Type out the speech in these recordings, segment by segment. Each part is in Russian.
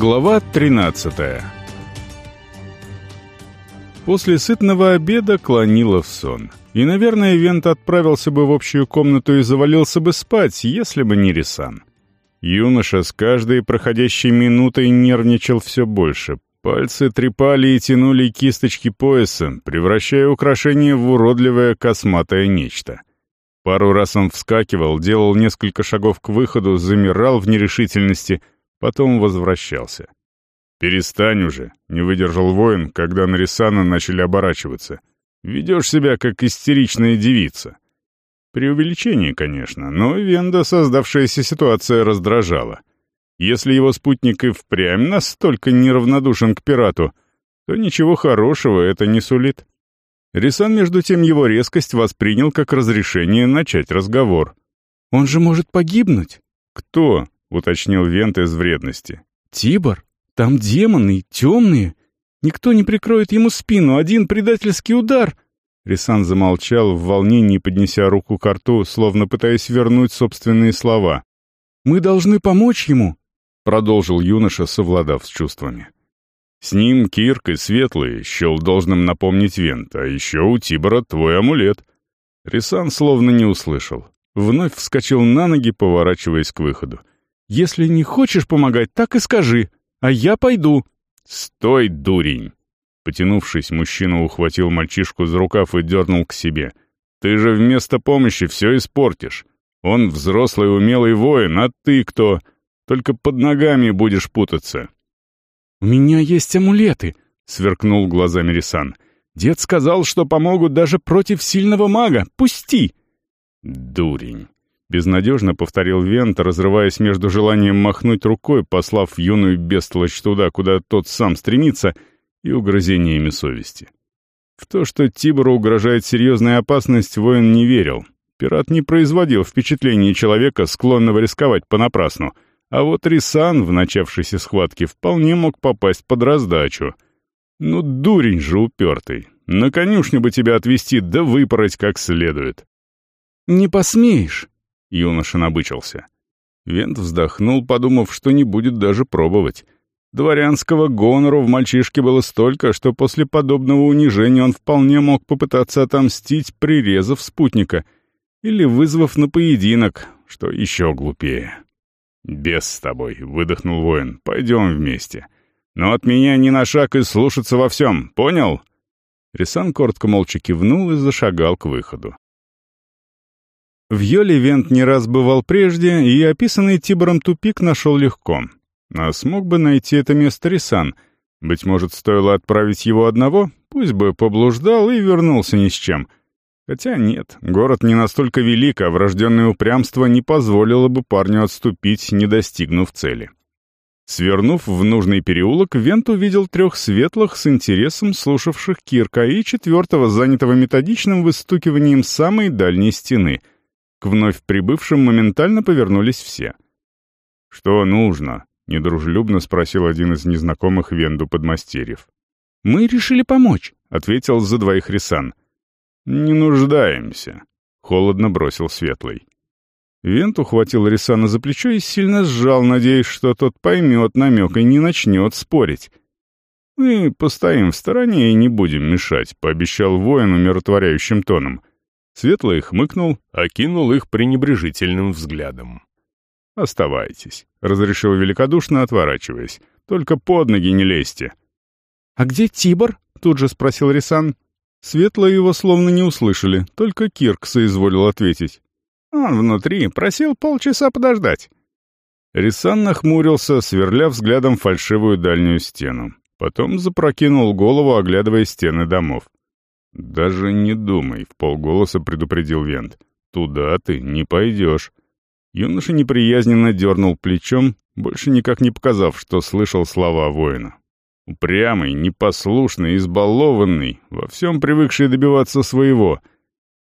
Глава 13 После сытного обеда клонило в сон. И, наверное, Вент отправился бы в общую комнату и завалился бы спать, если бы не Рисан. Юноша с каждой проходящей минутой нервничал все больше. Пальцы трепали и тянули кисточки пояса, превращая украшение в уродливое косматое нечто. Пару раз он вскакивал, делал несколько шагов к выходу, замирал в нерешительности, потом возвращался. «Перестань уже», — не выдержал воин, когда на Рисана начали оборачиваться. «Ведешь себя, как истеричная девица». Преувеличение, конечно, но Венда создавшаяся ситуация раздражала. Если его спутник и впрямь настолько неравнодушен к пирату, то ничего хорошего это не сулит. Рисан, между тем, его резкость воспринял как разрешение начать разговор. «Он же может погибнуть!» «Кто?» — уточнил Вент из вредности. «Тибор. Там демоны, темные. Никто не прикроет ему спину, один предательский удар!» Рисан замолчал, в волнении поднеся руку к рту, словно пытаясь вернуть собственные слова. «Мы должны помочь ему», — продолжил юноша, совладав с чувствами. «С ним Кирк и Светлый счел должным напомнить Вент, а еще у Тибора твой амулет». Рисан словно не услышал. Вновь вскочил на ноги, поворачиваясь к выходу. «Если не хочешь помогать, так и скажи, а я пойду». «Стой, дурень!» Потянувшись, мужчина ухватил мальчишку за рукав и дернул к себе. «Ты же вместо помощи все испортишь. Он взрослый умелый воин, а ты кто? Только под ногами будешь путаться». «У меня есть амулеты», — сверкнул глазами Рисан. «Дед сказал, что помогут даже против сильного мага. Пусти!» «Дурень!» Безнадежно повторил Вент, разрываясь между желанием махнуть рукой, послав юную бестолочь туда, куда тот сам стремится, и угрызениями совести. В то, что Тибору угрожает серьезная опасность, воин не верил. Пират не производил впечатления человека, склонного рисковать понапрасну, а вот Рисан в начавшейся схватке вполне мог попасть под раздачу. Ну, дурень же упертый. На конюшню бы тебя отвезти, да выпороть как следует. «Не посмеешь», Юноша набычился. Вент вздохнул, подумав, что не будет даже пробовать. Дворянского гонору в мальчишке было столько, что после подобного унижения он вполне мог попытаться отомстить, прирезав спутника или вызвав на поединок, что еще глупее. «Без с тобой», — выдохнул воин, — «пойдем вместе. Но от меня ни на шаг и слушаться во всем, понял?» Рисан коротко молча кивнул и зашагал к выходу. В Йоле Вент не раз бывал прежде, и описанный Тибором тупик нашел легко. А смог бы найти это место Рисан. Быть может, стоило отправить его одного? Пусть бы поблуждал и вернулся ни с чем. Хотя нет, город не настолько велик, а врожденное упрямство не позволило бы парню отступить, не достигнув цели. Свернув в нужный переулок, Вент увидел трех светлых с интересом слушавших Кирка и четвертого, занятого методичным выстукиванием самой дальней стены — к вновь прибывшим моментально повернулись все. «Что нужно?» — недружелюбно спросил один из незнакомых Венду подмастерьев. «Мы решили помочь», — ответил за двоих Рисан. «Не нуждаемся», — холодно бросил Светлый. Вент ухватил Рисана за плечо и сильно сжал, надеясь, что тот поймет намек и не начнет спорить. «Мы постоим в стороне и не будем мешать», — пообещал воин умиротворяющим тоном. Светлый хмыкнул, окинул их пренебрежительным взглядом. «Оставайтесь», — разрешил великодушно, отворачиваясь. «Только под ноги не лезьте». «А где Тибор?» — тут же спросил Рисан. Светлые его словно не услышали, только Кирк соизволил ответить. «Он внутри, просил полчаса подождать». Рисан нахмурился, сверля взглядом фальшивую дальнюю стену. Потом запрокинул голову, оглядывая стены домов. «Даже не думай», — в полголоса предупредил Вент. «Туда ты не пойдешь». Юноша неприязненно дернул плечом, больше никак не показав, что слышал слова воина. Упрямый, непослушный, избалованный, во всем привыкший добиваться своего.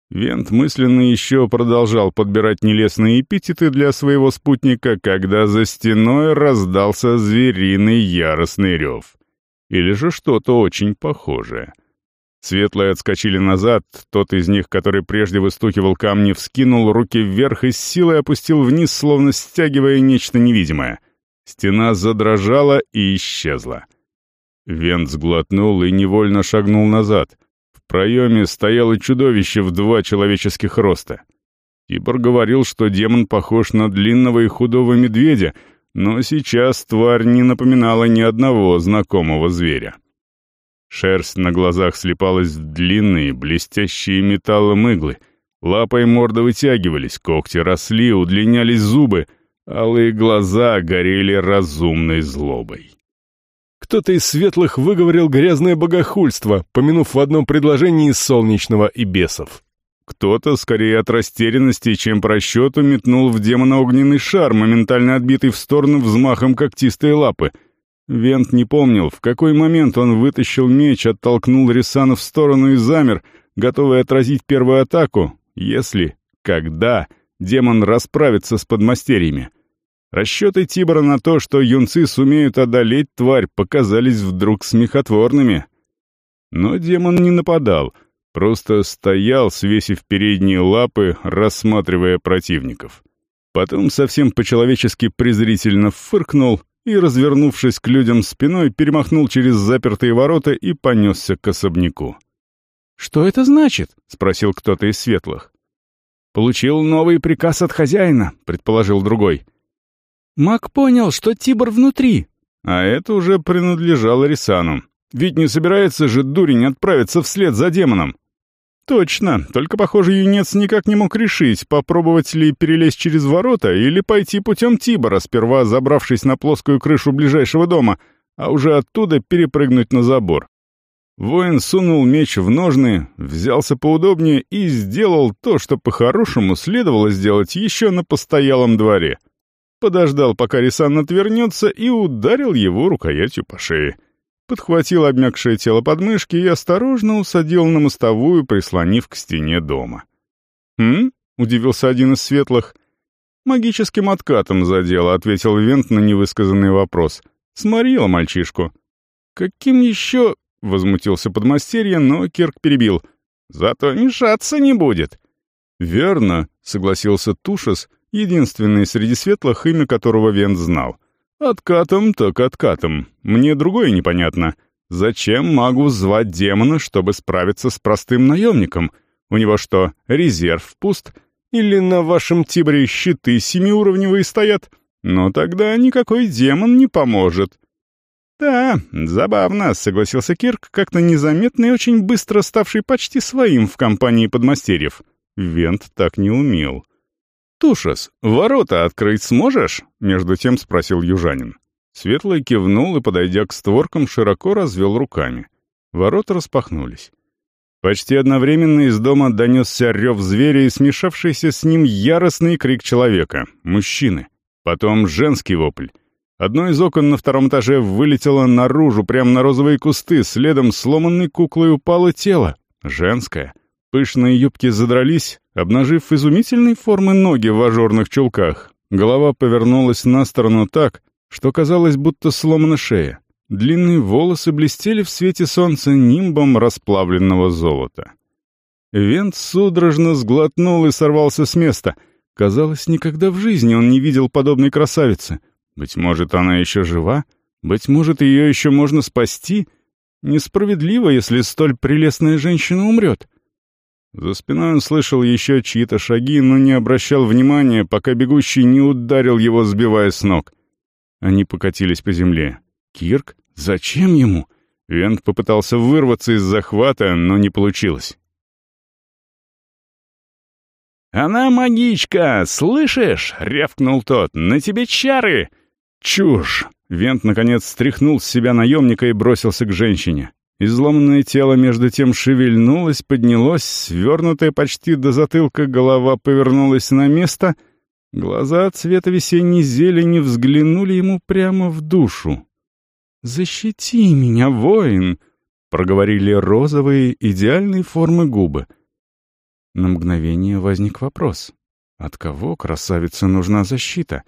Вент мысленно еще продолжал подбирать нелестные эпитеты для своего спутника, когда за стеной раздался звериный яростный рев. Или же что-то очень похожее. Светлые отскочили назад, тот из них, который прежде выстукивал камни, вскинул руки вверх и с силой опустил вниз, словно стягивая нечто невидимое. Стена задрожала и исчезла. Вент сглотнул и невольно шагнул назад. В проеме стояло чудовище в два человеческих роста. Тибор говорил, что демон похож на длинного и худого медведя, но сейчас тварь не напоминала ни одного знакомого зверя. Шерсть на глазах слепалась в длинные, блестящие металлом иглы. И морда вытягивались, когти росли, удлинялись зубы, алые глаза горели разумной злобой. Кто-то из светлых выговорил грязное богохульство, помянув в одном предложении солнечного и бесов. Кто-то, скорее от растерянности, чем по расчету, метнул в демона огненный шар, моментально отбитый в сторону взмахом когтистой лапы. Вент не помнил, в какой момент он вытащил меч, оттолкнул Рисана в сторону и замер, готовый отразить первую атаку, если, когда демон расправится с подмастерьями. Расчеты Тибора на то, что юнцы сумеют одолеть тварь, показались вдруг смехотворными. Но демон не нападал — Просто стоял, свесив передние лапы, рассматривая противников. Потом совсем по-человечески презрительно фыркнул и, развернувшись к людям спиной, перемахнул через запертые ворота и понесся к особняку. «Что это значит?» — спросил кто-то из светлых. «Получил новый приказ от хозяина», — предположил другой. Мак понял, что Тибор внутри. А это уже принадлежало Рисану. Ведь не собирается же дурень отправиться вслед за демоном. Точно, только, похоже, юнец никак не мог решить, попробовать ли перелезть через ворота или пойти путем Тибора, сперва забравшись на плоскую крышу ближайшего дома, а уже оттуда перепрыгнуть на забор. Воин сунул меч в ножны, взялся поудобнее и сделал то, что по-хорошему следовало сделать еще на постоялом дворе. Подождал, пока Рисан отвернется, и ударил его рукоятью по шее подхватил обмякшее тело подмышки и осторожно усадил на мостовую, прислонив к стене дома. «М?» — удивился один из светлых. «Магическим откатом задело», — ответил Вент на невысказанный вопрос. «Сморила мальчишку». «Каким еще?» — возмутился подмастерье, но Кирк перебил. «Зато мешаться не будет». «Верно», — согласился Тушес, единственный среди светлых, имя которого Вент знал. «Откатом так откатом. Мне другое непонятно. Зачем магу звать демона, чтобы справиться с простым наемником? У него что, резерв пуст? Или на вашем тибре щиты семиуровневые стоят? Но тогда никакой демон не поможет». «Да, забавно», — согласился Кирк, как-то незаметно и очень быстро ставший почти своим в компании подмастерьев. Вент так не умел. «Тушас, ворота открыть сможешь?» — между тем спросил южанин. Светлый кивнул и, подойдя к створкам, широко развел руками. Ворота распахнулись. Почти одновременно из дома донесся рев зверя и смешавшийся с ним яростный крик человека, мужчины. Потом женский вопль. Одно из окон на втором этаже вылетело наружу, прямо на розовые кусты, следом сломанной куклой упало тело. Женское. Пышные юбки задрались, обнажив изумительной формы ноги в ажурных чулках. Голова повернулась на сторону так, что казалось, будто сломана шея. Длинные волосы блестели в свете солнца нимбом расплавленного золота. Вент судорожно сглотнул и сорвался с места. Казалось, никогда в жизни он не видел подобной красавицы. Быть может, она еще жива? Быть может, ее еще можно спасти? Несправедливо, если столь прелестная женщина умрет. За спиной он слышал еще чьи-то шаги, но не обращал внимания, пока бегущий не ударил его, сбивая с ног. Они покатились по земле. «Кирк? Зачем ему?» Вент попытался вырваться из захвата, но не получилось. «Она магичка, слышишь?» — рявкнул тот. «На тебе чары!» «Чушь!» Вент, наконец, стряхнул с себя наемника и бросился к женщине. Изломанное тело между тем шевельнулось, поднялось, свернутая почти до затылка голова повернулась на место, глаза цвета весенней зелени взглянули ему прямо в душу. «Защити меня, воин!» — проговорили розовые, идеальной формы губы. На мгновение возник вопрос. От кого красавице нужна защита?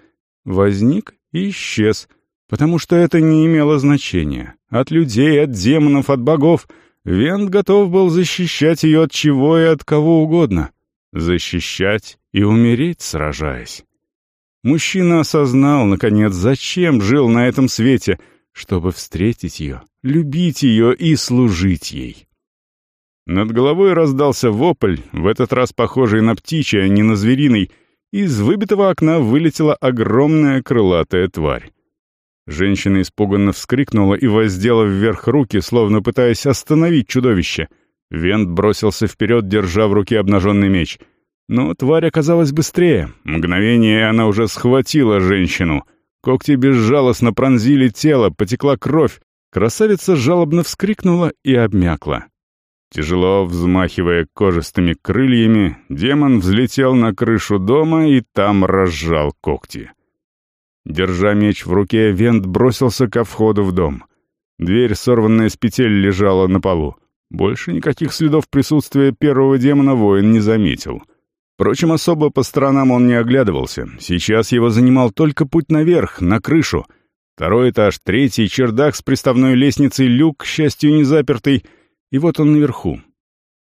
Возник и исчез — потому что это не имело значения. От людей, от демонов, от богов. Вент готов был защищать ее от чего и от кого угодно. Защищать и умереть, сражаясь. Мужчина осознал, наконец, зачем жил на этом свете, чтобы встретить ее, любить ее и служить ей. Над головой раздался вопль, в этот раз похожий на птичий, а не на звериный, из выбитого окна вылетела огромная крылатая тварь. Женщина испуганно вскрикнула и воздела вверх руки, словно пытаясь остановить чудовище. Вент бросился вперед, держа в руке обнаженный меч. Но тварь оказалась быстрее. Мгновение она уже схватила женщину. Когти безжалостно пронзили тело, потекла кровь. Красавица жалобно вскрикнула и обмякла. Тяжело взмахивая кожистыми крыльями, демон взлетел на крышу дома и там разжал когти. Держа меч в руке, Вент бросился ко входу в дом. Дверь, сорванная с петель, лежала на полу. Больше никаких следов присутствия первого демона воин не заметил. Впрочем, особо по сторонам он не оглядывался. Сейчас его занимал только путь наверх, на крышу. Второй этаж, третий, чердак с приставной лестницей, люк, к счастью, не запертый. И вот он наверху.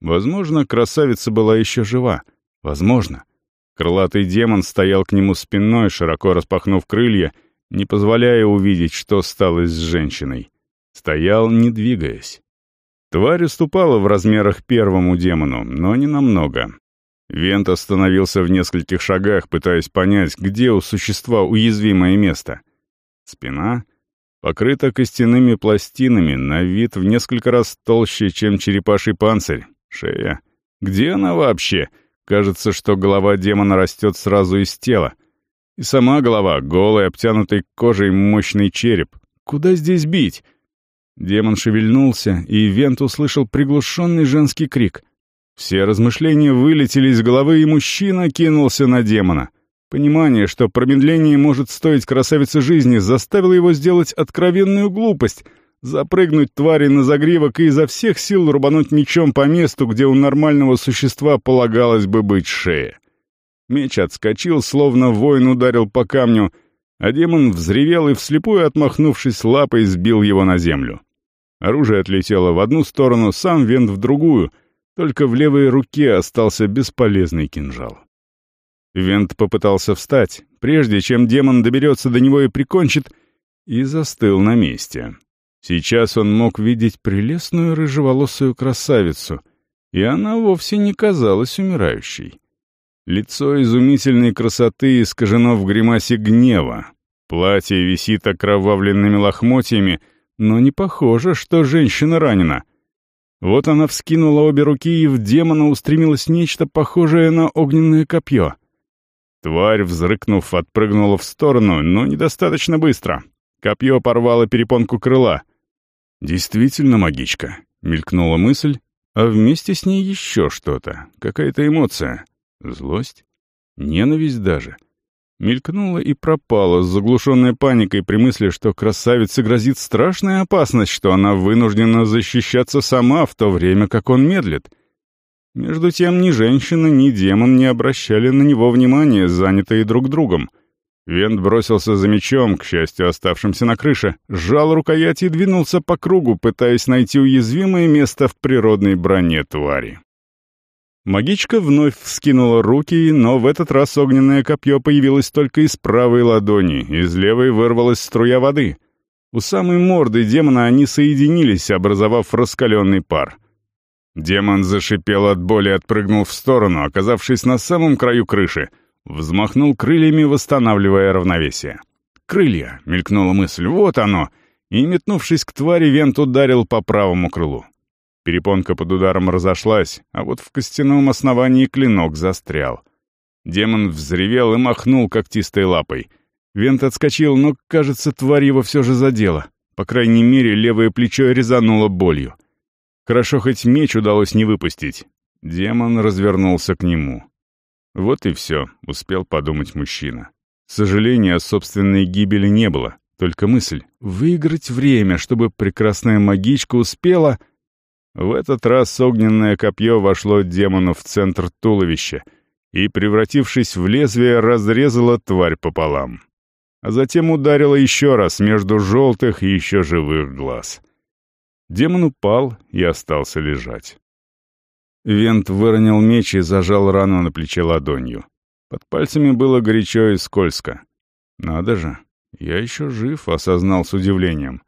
Возможно, красавица была еще жива. Возможно. Крылатый демон стоял к нему спиной, широко распахнув крылья, не позволяя увидеть, что стало с женщиной. Стоял, не двигаясь. Тварь уступала в размерах первому демону, но не намного. Вент остановился в нескольких шагах, пытаясь понять, где у существа уязвимое место. Спина покрыта костяными пластинами, на вид в несколько раз толще, чем черепаший панцирь. Шея. Где она вообще? — Кажется, что голова демона растет сразу из тела. И сама голова, голый, обтянутый кожей мощный череп. Куда здесь бить? Демон шевельнулся, и Вент услышал приглушенный женский крик. Все размышления вылетели из головы, и мужчина кинулся на демона. Понимание, что промедление может стоить красавице жизни, заставило его сделать откровенную глупость — запрыгнуть твари на загривок и изо всех сил рубануть мечом по месту, где у нормального существа полагалось бы быть шея. Меч отскочил, словно воин ударил по камню, а демон взревел и, вслепую отмахнувшись лапой, сбил его на землю. Оружие отлетело в одну сторону, сам вент в другую, только в левой руке остался бесполезный кинжал. Вент попытался встать, прежде чем демон доберется до него и прикончит, и застыл на месте. Сейчас он мог видеть прелестную рыжеволосую красавицу, и она вовсе не казалась умирающей. Лицо изумительной красоты искажено в гримасе гнева. Платье висит окровавленными лохмотьями, но не похоже, что женщина ранена. Вот она вскинула обе руки, и в демона устремилось нечто похожее на огненное копье. Тварь, взрыкнув, отпрыгнула в сторону, но недостаточно быстро. Копье порвало перепонку крыла — «Действительно магичка», — мелькнула мысль, а вместе с ней еще что-то, какая-то эмоция. Злость? Ненависть даже. Мелькнула и пропала, заглушенная паникой при мысли, что красавице грозит страшная опасность, что она вынуждена защищаться сама, в то время как он медлит. Между тем ни женщина, ни демон не обращали на него внимания, занятые друг другом — Вент бросился за мечом, к счастью, оставшимся на крыше, сжал рукоять и двинулся по кругу, пытаясь найти уязвимое место в природной броне твари. Магичка вновь вскинула руки, но в этот раз огненное копье появилось только из правой ладони, из левой вырвалась струя воды. У самой морды демона они соединились, образовав раскаленный пар. Демон зашипел от боли и отпрыгнул в сторону, оказавшись на самом краю крыши — Взмахнул крыльями, восстанавливая равновесие. «Крылья!» — мелькнула мысль. «Вот оно!» И, метнувшись к твари, Вент ударил по правому крылу. Перепонка под ударом разошлась, а вот в костяном основании клинок застрял. Демон взревел и махнул когтистой лапой. Вент отскочил, но, кажется, тварь его все же задела. По крайней мере, левое плечо резануло болью. Хорошо, хоть меч удалось не выпустить. Демон развернулся к нему. Вот и все, успел подумать мужчина. Сожаления о собственной гибели не было, только мысль — выиграть время, чтобы прекрасная магичка успела... В этот раз огненное копье вошло демону в центр туловища и, превратившись в лезвие, разрезало тварь пополам. А затем ударило еще раз между желтых и еще живых глаз. Демон упал и остался лежать. Вент выронил меч и зажал рану на плече ладонью. Под пальцами было горячо и скользко. «Надо же, я еще жив», — осознал с удивлением.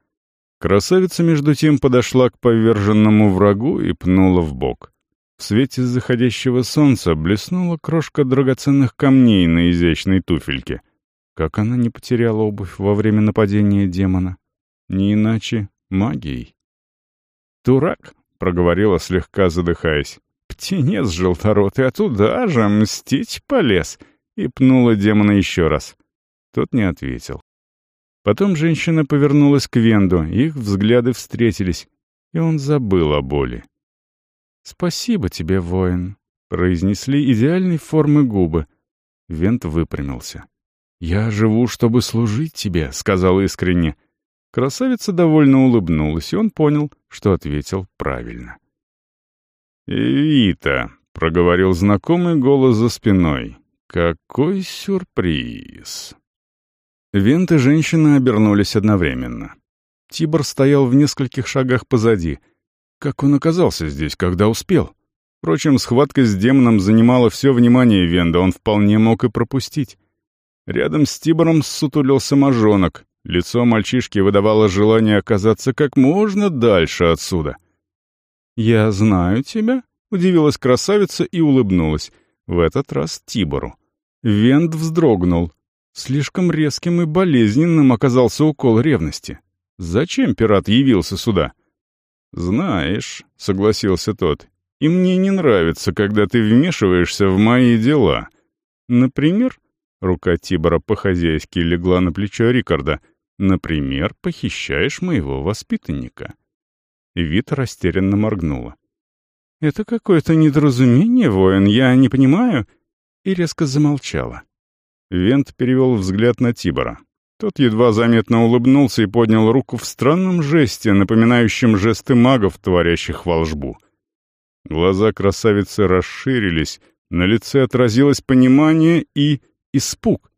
Красавица, между тем, подошла к поверженному врагу и пнула в бок. В свете заходящего солнца блеснула крошка драгоценных камней на изящной туфельке. Как она не потеряла обувь во время нападения демона? Не иначе магией. «Дурак!» — проговорила, слегка задыхаясь. «Птенец желторотый, а туда же мстить полез!» и пнула демона еще раз. Тот не ответил. Потом женщина повернулась к Венду, их взгляды встретились, и он забыл о боли. «Спасибо тебе, воин», — произнесли идеальной формы губы. Вент выпрямился. «Я живу, чтобы служить тебе», — сказал искренне. Красавица довольно улыбнулась, и он понял, что ответил правильно. «Вита», — проговорил знакомый голос за спиной. «Какой сюрприз!» Вент и женщина обернулись одновременно. Тибор стоял в нескольких шагах позади. Как он оказался здесь, когда успел? Впрочем, схватка с демоном занимала все внимание Венда, он вполне мог и пропустить. Рядом с Тибором сутулился мажонок. Лицо мальчишки выдавало желание оказаться как можно дальше отсюда. «Я знаю тебя», — удивилась красавица и улыбнулась. В этот раз Тибору. Вент вздрогнул. Слишком резким и болезненным оказался укол ревности. Зачем пират явился сюда? «Знаешь», — согласился тот, — «и мне не нравится, когда ты вмешиваешься в мои дела. Например, рука Тибора по-хозяйски легла на плечо Рикарда, например, похищаешь моего воспитанника». Вита растерянно моргнула. «Это какое-то недоразумение, воин, я не понимаю», и резко замолчала. Вент перевел взгляд на Тибора. Тот едва заметно улыбнулся и поднял руку в странном жесте, напоминающем жесты магов, творящих волжбу. Глаза красавицы расширились, на лице отразилось понимание и испуг.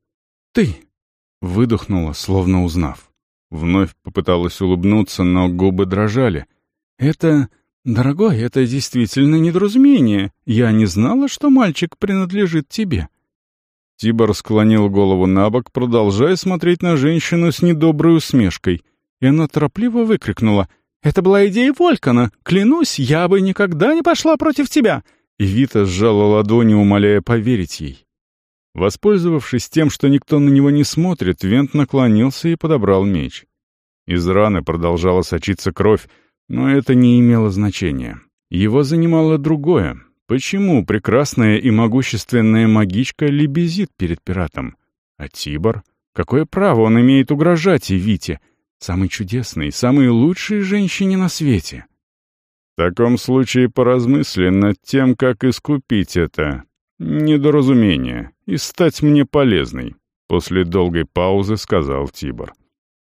«Ты!» — выдохнула, словно узнав. Вновь попыталась улыбнуться, но губы дрожали. «Это... Дорогой, это действительно недоразумение. Я не знала, что мальчик принадлежит тебе». Тибор склонил голову на бок, продолжая смотреть на женщину с недоброй усмешкой. И она торопливо выкрикнула. «Это была идея Волькана! Клянусь, я бы никогда не пошла против тебя!» И Вита сжала ладони, умоляя поверить ей. Воспользовавшись тем, что никто на него не смотрит, Вент наклонился и подобрал меч. Из раны продолжала сочиться кровь, но это не имело значения. Его занимало другое. Почему прекрасная и могущественная магичка лебезит перед пиратом? А Тибор? Какое право он имеет угрожать Эвите, самой чудесной, самой лучшей женщине на свете? В таком случае поразмысли над тем, как искупить это недоразумение и стать мне полезной, после долгой паузы сказал Тибор.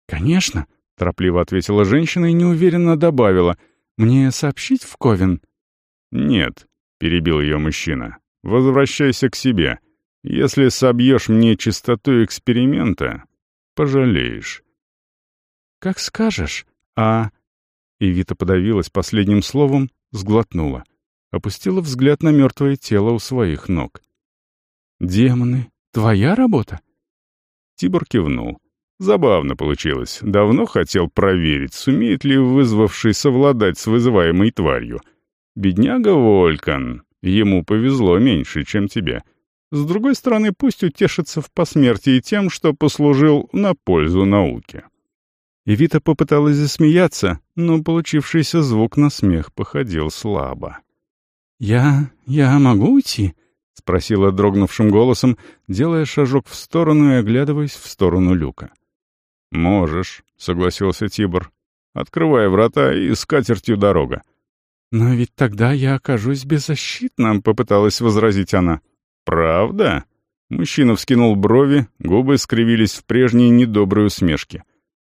«Конечно», — торопливо ответила женщина и неуверенно добавила, «мне сообщить в Ковен?» «Нет, — перебил ее мужчина. «Возвращайся к себе. Если собьешь мне чистоту эксперимента, пожалеешь». «Как скажешь, а...» Ивита подавилась последним словом, сглотнула. Опустила взгляд на мертвое тело у своих ног. «Демоны, твоя работа?» Тибор кивнул. Забавно получилось. Давно хотел проверить, сумеет ли вызвавший совладать с вызываемой тварью — Бедняга Волькан. Ему повезло меньше, чем тебе. С другой стороны, пусть утешится в посмертии тем, что послужил на пользу науке. Evita попыталась засмеяться, но получившийся звук на смех походил слабо. «Я... я могу уйти?» — спросила дрогнувшим голосом, делая шажок в сторону и оглядываясь в сторону люка. «Можешь», — согласился Тибор, открывая врата и с катертью дорога. «Но ведь тогда я окажусь беззащитным», — попыталась возразить она. «Правда?» Мужчина вскинул брови, губы скривились в прежней недоброй усмешке.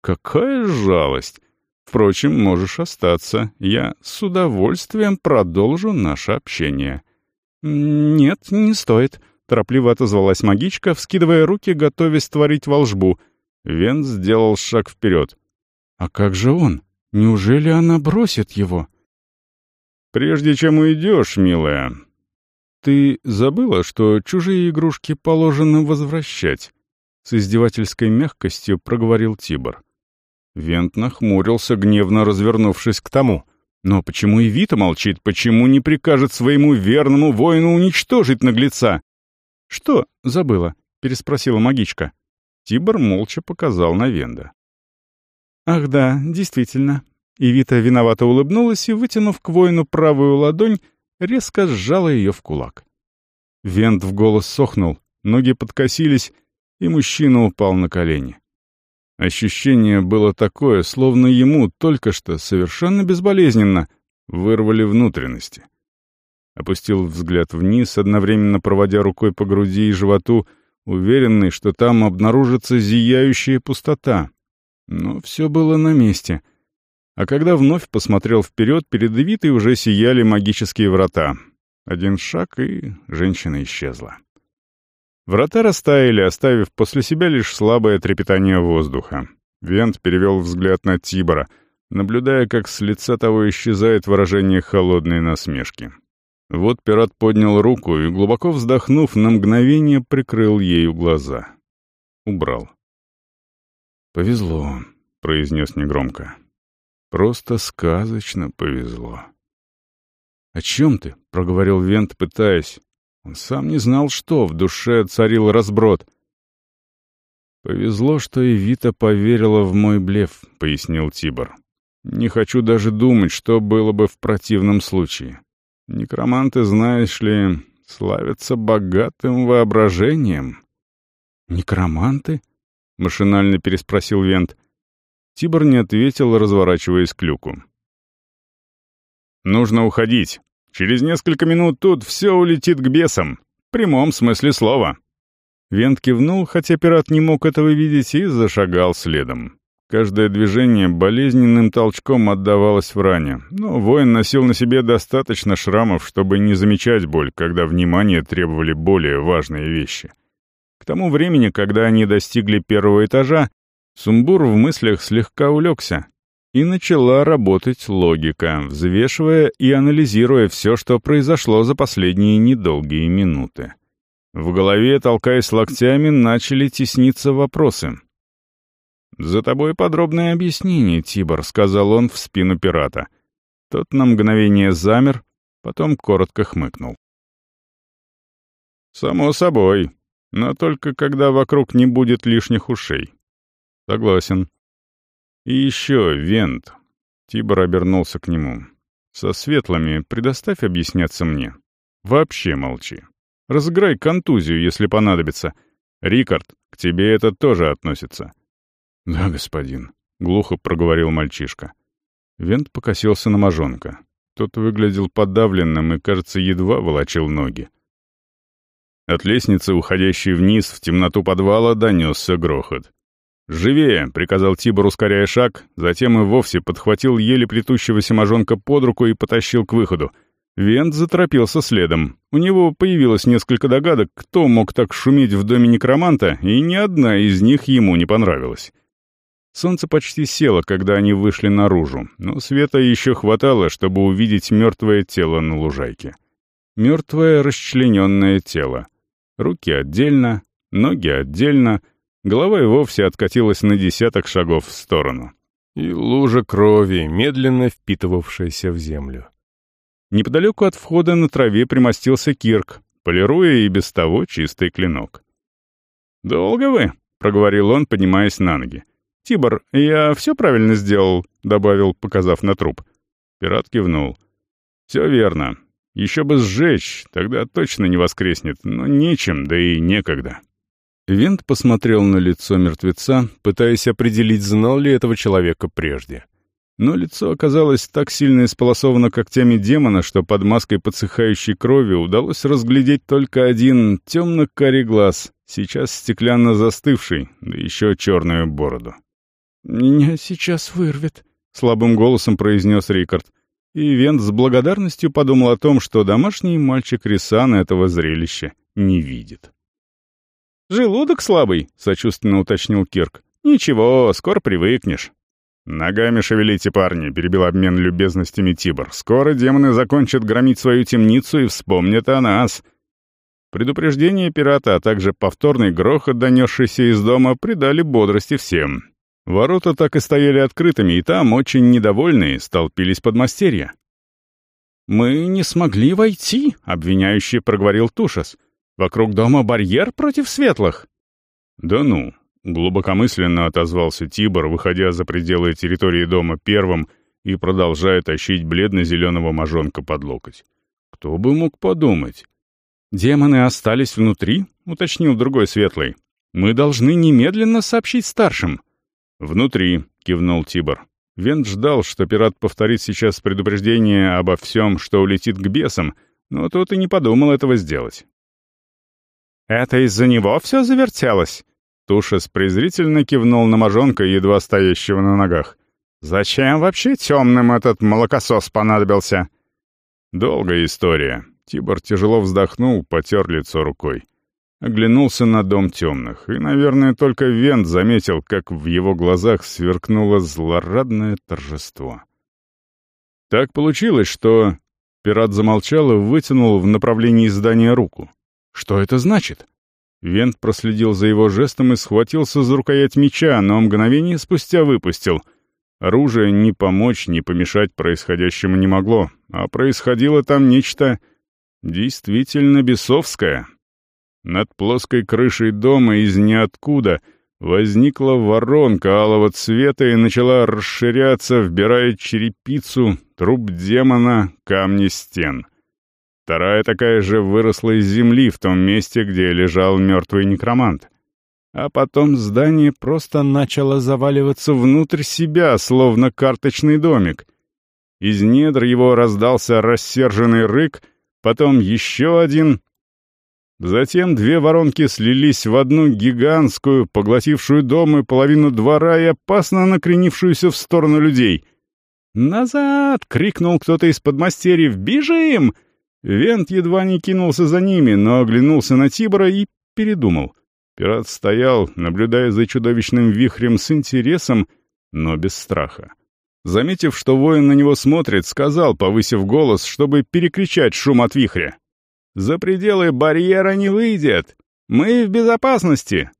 «Какая жалость! Впрочем, можешь остаться. Я с удовольствием продолжу наше общение». «Нет, не стоит», — торопливо отозвалась магичка, вскидывая руки, готовясь творить волшбу. Вен сделал шаг вперед. «А как же он? Неужели она бросит его?» «Прежде чем уйдешь, милая, «Ты забыла, что чужие игрушки положено возвращать?» С издевательской мягкостью проговорил Тибор. Вент нахмурился, гневно развернувшись к тому. «Но почему и Вита молчит? Почему не прикажет своему верному воину уничтожить наглеца?» «Что забыла?» — переспросила магичка. Тибор молча показал на Венда. «Ах да, действительно». И Вита виновато улыбнулась и, вытянув к воину правую ладонь, резко сжала ее в кулак. Вент в голос сохнул, ноги подкосились, и мужчина упал на колени. Ощущение было такое, словно ему только что совершенно безболезненно вырвали внутренности. Опустил взгляд вниз, одновременно проводя рукой по груди и животу, уверенный, что там обнаружится зияющая пустота. Но все было на месте. А когда вновь посмотрел вперед, перед Витой уже сияли магические врата. Один шаг, и женщина исчезла. Врата растаяли, оставив после себя лишь слабое трепетание воздуха. Вент перевел взгляд на Тибора, наблюдая, как с лица того исчезает выражение холодной насмешки. Вот пират поднял руку и, глубоко вздохнув, на мгновение прикрыл ею глаза. Убрал. «Повезло», — произнес негромко. «Просто сказочно повезло». «О чем ты?» — проговорил Вент, пытаясь. Он сам не знал, что в душе царил разброд. «Повезло, что Эвита поверила в мой блеф», — пояснил Тибор. «Не хочу даже думать, что было бы в противном случае. Некроманты, знаешь ли, славятся богатым воображением». «Некроманты?» — машинально переспросил Вент. Тибор не ответил, разворачиваясь к люку. «Нужно уходить. Через несколько минут тут все улетит к бесам. В прямом смысле слова». Вент кивнул, хотя пират не мог этого видеть, и зашагал следом. Каждое движение болезненным толчком отдавалось в ране, но воин носил на себе достаточно шрамов, чтобы не замечать боль, когда внимание требовали более важные вещи. К тому времени, когда они достигли первого этажа, Сумбур в мыслях слегка улегся, и начала работать логика, взвешивая и анализируя все, что произошло за последние недолгие минуты. В голове, толкаясь локтями, начали тесниться вопросы. «За тобой подробное объяснение, Тибор», — сказал он в спину пирата. Тот на мгновение замер, потом коротко хмыкнул. «Само собой, но только когда вокруг не будет лишних ушей. Согласен. И еще, Вент. Тибор обернулся к нему. Со светлыми предоставь объясняться мне. Вообще молчи. Разыграй контузию, если понадобится. Рикард, к тебе это тоже относится. Да, господин, глухо проговорил мальчишка. Вент покосился на мажонка. Тот выглядел подавленным и, кажется, едва волочил ноги. От лестницы, уходящей вниз в темноту подвала, донесся грохот. «Живее!» — приказал Тибор, ускоряя шаг, затем и вовсе подхватил еле плетущегося мажонка под руку и потащил к выходу. Вент заторопился следом. У него появилось несколько догадок, кто мог так шуметь в доме некроманта, и ни одна из них ему не понравилась. Солнце почти село, когда они вышли наружу, но света еще хватало, чтобы увидеть мертвое тело на лужайке. Мертвое расчлененное тело. Руки отдельно, ноги отдельно — Голова и вовсе откатилась на десяток шагов в сторону. И лужа крови, медленно впитывавшаяся в землю. Неподалеку от входа на траве примостился Кирк, полируя и без того чистый клинок. «Долго вы?» — проговорил он, поднимаясь на ноги. «Тибор, я все правильно сделал?» — добавил, показав на труп. Пират кивнул. «Все верно. Еще бы сжечь, тогда точно не воскреснет, но нечем, да и некогда». Винт посмотрел на лицо мертвеца, пытаясь определить, знал ли этого человека прежде. Но лицо оказалось так сильно исполосовано когтями демона, что под маской подсыхающей крови удалось разглядеть только один темно-карий глаз, сейчас стеклянно застывший, да еще черную бороду. «Меня сейчас вырвет», — слабым голосом произнес Рикард. И Вент с благодарностью подумал о том, что домашний мальчик Рисан этого зрелища не видит. «Желудок слабый», — сочувственно уточнил Кирк. «Ничего, скоро привыкнешь». «Ногами шевелите, парни», — перебил обмен любезностями Тибор. «Скоро демоны закончат громить свою темницу и вспомнят о нас. Предупреждение пирата, а также повторный грохот, донесшийся из дома, придали бодрости всем. Ворота так и стояли открытыми, и там, очень недовольные, столпились подмастерья. «Мы не смогли войти», — обвиняющий проговорил Тушас. «Вокруг дома барьер против светлых». «Да ну», — глубокомысленно отозвался Тибор, выходя за пределы территории дома первым и продолжая тащить бледно-зеленого мажонка под локоть. «Кто бы мог подумать?» «Демоны остались внутри?» — уточнил другой светлый. «Мы должны немедленно сообщить старшим». «Внутри», — кивнул Тибор. Вент ждал, что пират повторит сейчас предупреждение обо всем, что улетит к бесам, но тот и не подумал этого сделать. «Это из-за него все завертелось?» Тушес презрительно кивнул на мажонка, едва стоящего на ногах. «Зачем вообще темным этот молокосос понадобился?» «Долгая история», Тибор тяжело вздохнул, потер лицо рукой. Оглянулся на дом темных, и, наверное, только Вент заметил, как в его глазах сверкнуло злорадное торжество. Так получилось, что... Пират замолчал и вытянул в направлении здания руку. «Что это значит?» Вент проследил за его жестом и схватился за рукоять меча, но мгновение спустя выпустил. Оружие ни помочь, ни помешать происходящему не могло, а происходило там нечто Действительно бесовская. Над плоской крышей дома из ниоткуда возникла воронка алого цвета и начала расширяться, вбирая черепицу, труп демона, камни стен. Вторая такая же выросла из земли в том месте, где лежал мертвый некромант. А потом здание просто начало заваливаться внутрь себя, словно карточный домик. Из недр его раздался рассерженный рык — потом еще один. Затем две воронки слились в одну гигантскую, поглотившую дом и половину двора и опасно накренившуюся в сторону людей. «Назад!» — крикнул кто-то из подмастерьев. «Бежим!» Вент едва не кинулся за ними, но оглянулся на Тибора и передумал. Пират стоял, наблюдая за чудовищным вихрем с интересом, но без страха. Заметив, что воин на него смотрит, сказал, повысив голос, чтобы перекричать шум от вихря. «За пределы барьера не выйдет! Мы в безопасности!»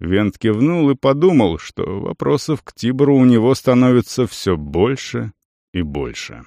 Вент кивнул и подумал, что вопросов к Тибору у него становится все больше и больше.